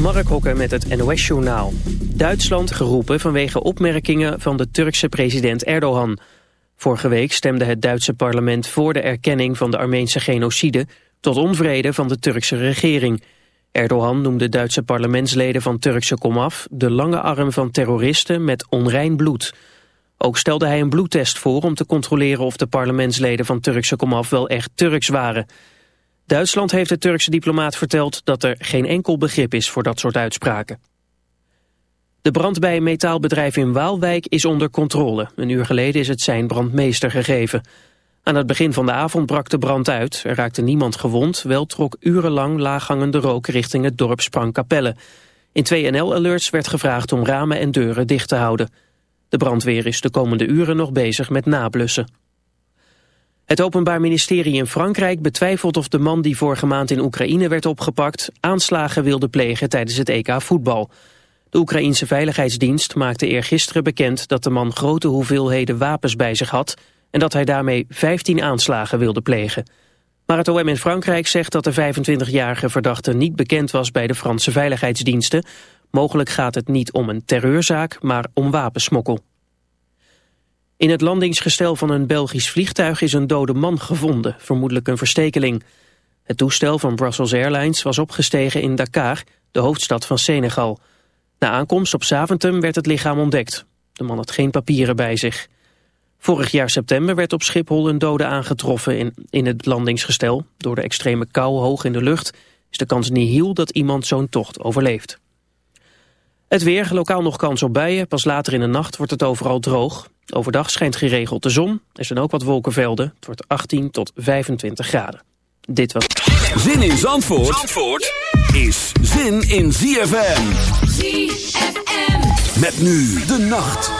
Mark Hokke met het NOS-journaal. Duitsland geroepen vanwege opmerkingen van de Turkse president Erdogan. Vorige week stemde het Duitse parlement voor de erkenning van de Armeense genocide... tot onvrede van de Turkse regering. Erdogan noemde Duitse parlementsleden van Turkse komaf... de lange arm van terroristen met onrein bloed. Ook stelde hij een bloedtest voor om te controleren of de parlementsleden van Turkse komaf wel echt Turks waren... Duitsland heeft de Turkse diplomaat verteld dat er geen enkel begrip is voor dat soort uitspraken. De brand bij een metaalbedrijf in Waalwijk is onder controle. Een uur geleden is het zijn brandmeester gegeven. Aan het begin van de avond brak de brand uit. Er raakte niemand gewond, wel trok urenlang laaghangende rook richting het dorp Sprangkapelle. In 2NL-alerts werd gevraagd om ramen en deuren dicht te houden. De brandweer is de komende uren nog bezig met nablussen. Het Openbaar Ministerie in Frankrijk betwijfelt of de man die vorige maand in Oekraïne werd opgepakt aanslagen wilde plegen tijdens het EK voetbal. De Oekraïense Veiligheidsdienst maakte eergisteren bekend dat de man grote hoeveelheden wapens bij zich had en dat hij daarmee 15 aanslagen wilde plegen. Maar het OM in Frankrijk zegt dat de 25-jarige verdachte niet bekend was bij de Franse veiligheidsdiensten. Mogelijk gaat het niet om een terreurzaak, maar om wapensmokkel. In het landingsgestel van een Belgisch vliegtuig is een dode man gevonden, vermoedelijk een verstekeling. Het toestel van Brussels Airlines was opgestegen in Dakar, de hoofdstad van Senegal. Na aankomst op Zaventem werd het lichaam ontdekt. De man had geen papieren bij zich. Vorig jaar september werd op Schiphol een dode aangetroffen in, in het landingsgestel. Door de extreme kou hoog in de lucht is de kans niet heel dat iemand zo'n tocht overleeft. Het weer, lokaal nog kans op buien. Pas later in de nacht wordt het overal droog. Overdag schijnt geregeld de zon. Er zijn ook wat wolkenvelden. Het wordt 18 tot 25 graden. Dit was... Zin in Zandvoort, Zandvoort is zin in ZFM. ZFM. Met nu de nacht.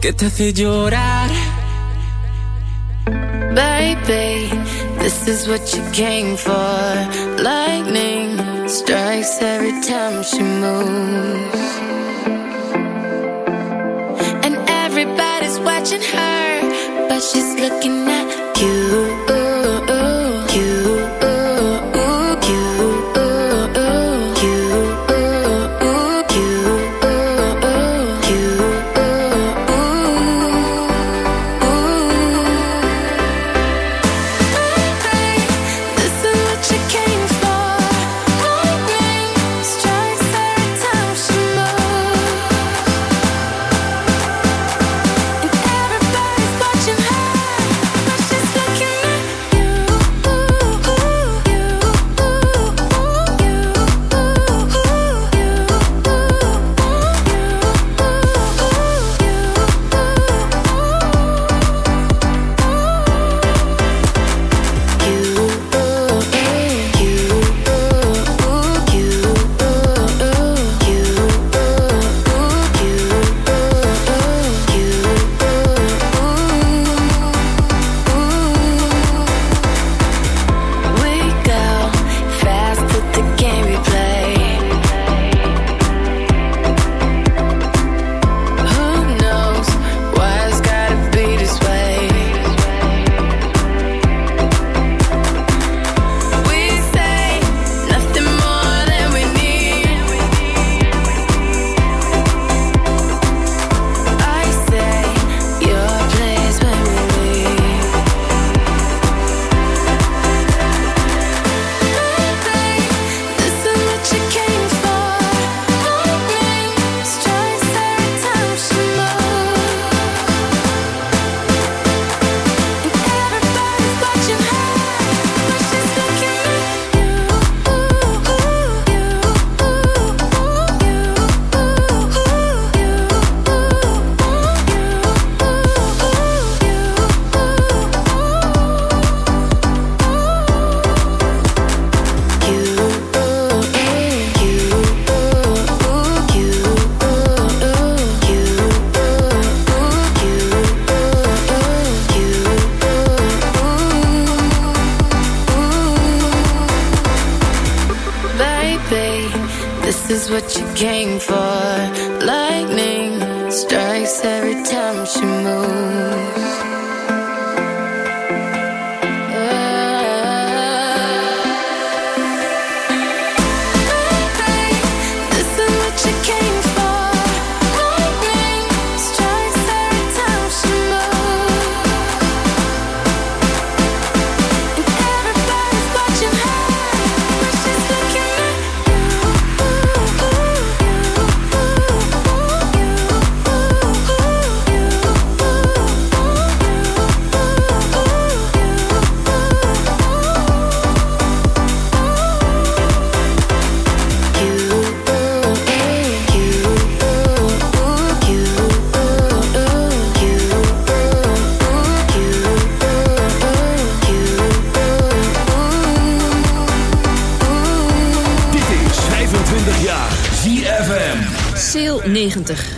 que te hace llorar. Baby, this is what you came for. Lightning strikes every time she moves. And everybody's watching her, but she's looking at you.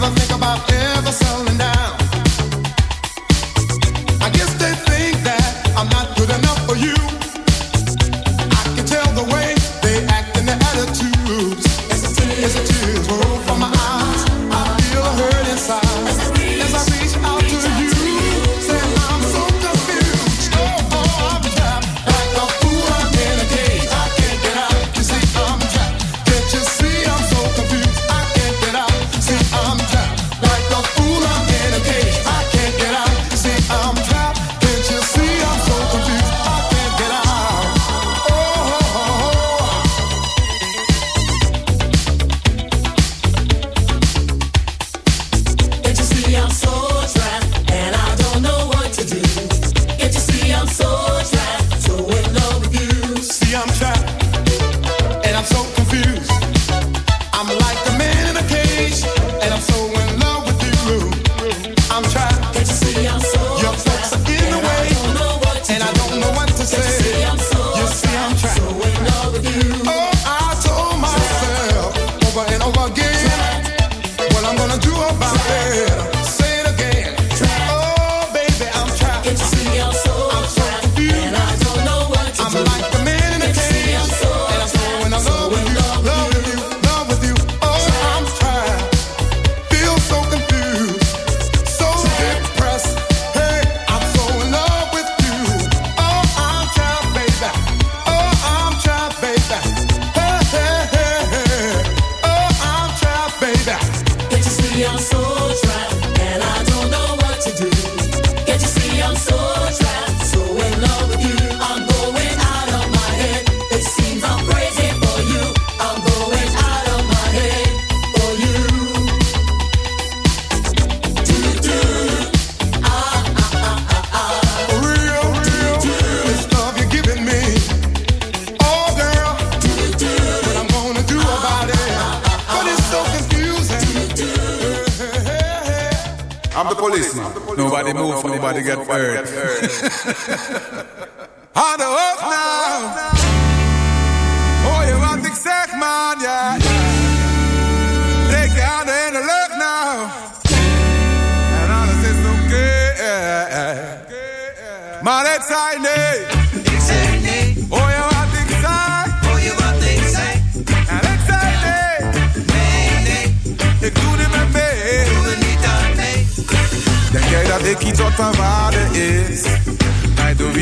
Ever think about ever selling. heard. I've heard.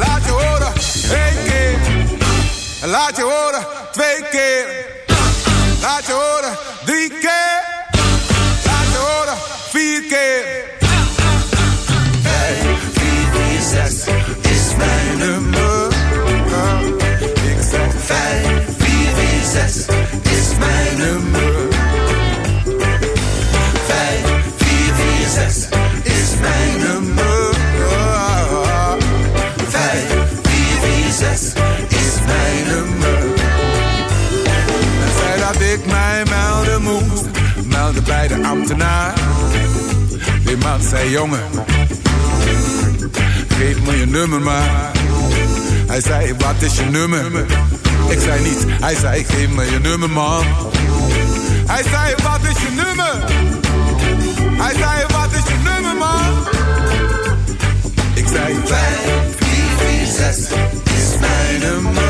Laat je horen, één keer. Laat je horen, twee keer. Laat je horen, drie keer. Laat je horen, vier keer. Vijf, vier, vier, zes Zei jongen. Geef me je nummer maar. Hij zei wat is je nummer? Ik zei niet. Hij zei geef me je nummer man. Hij zei wat is je nummer? Hij zei wat is je nummer man? Ik zei Vijf, vier, vier, zes is mijn nummer.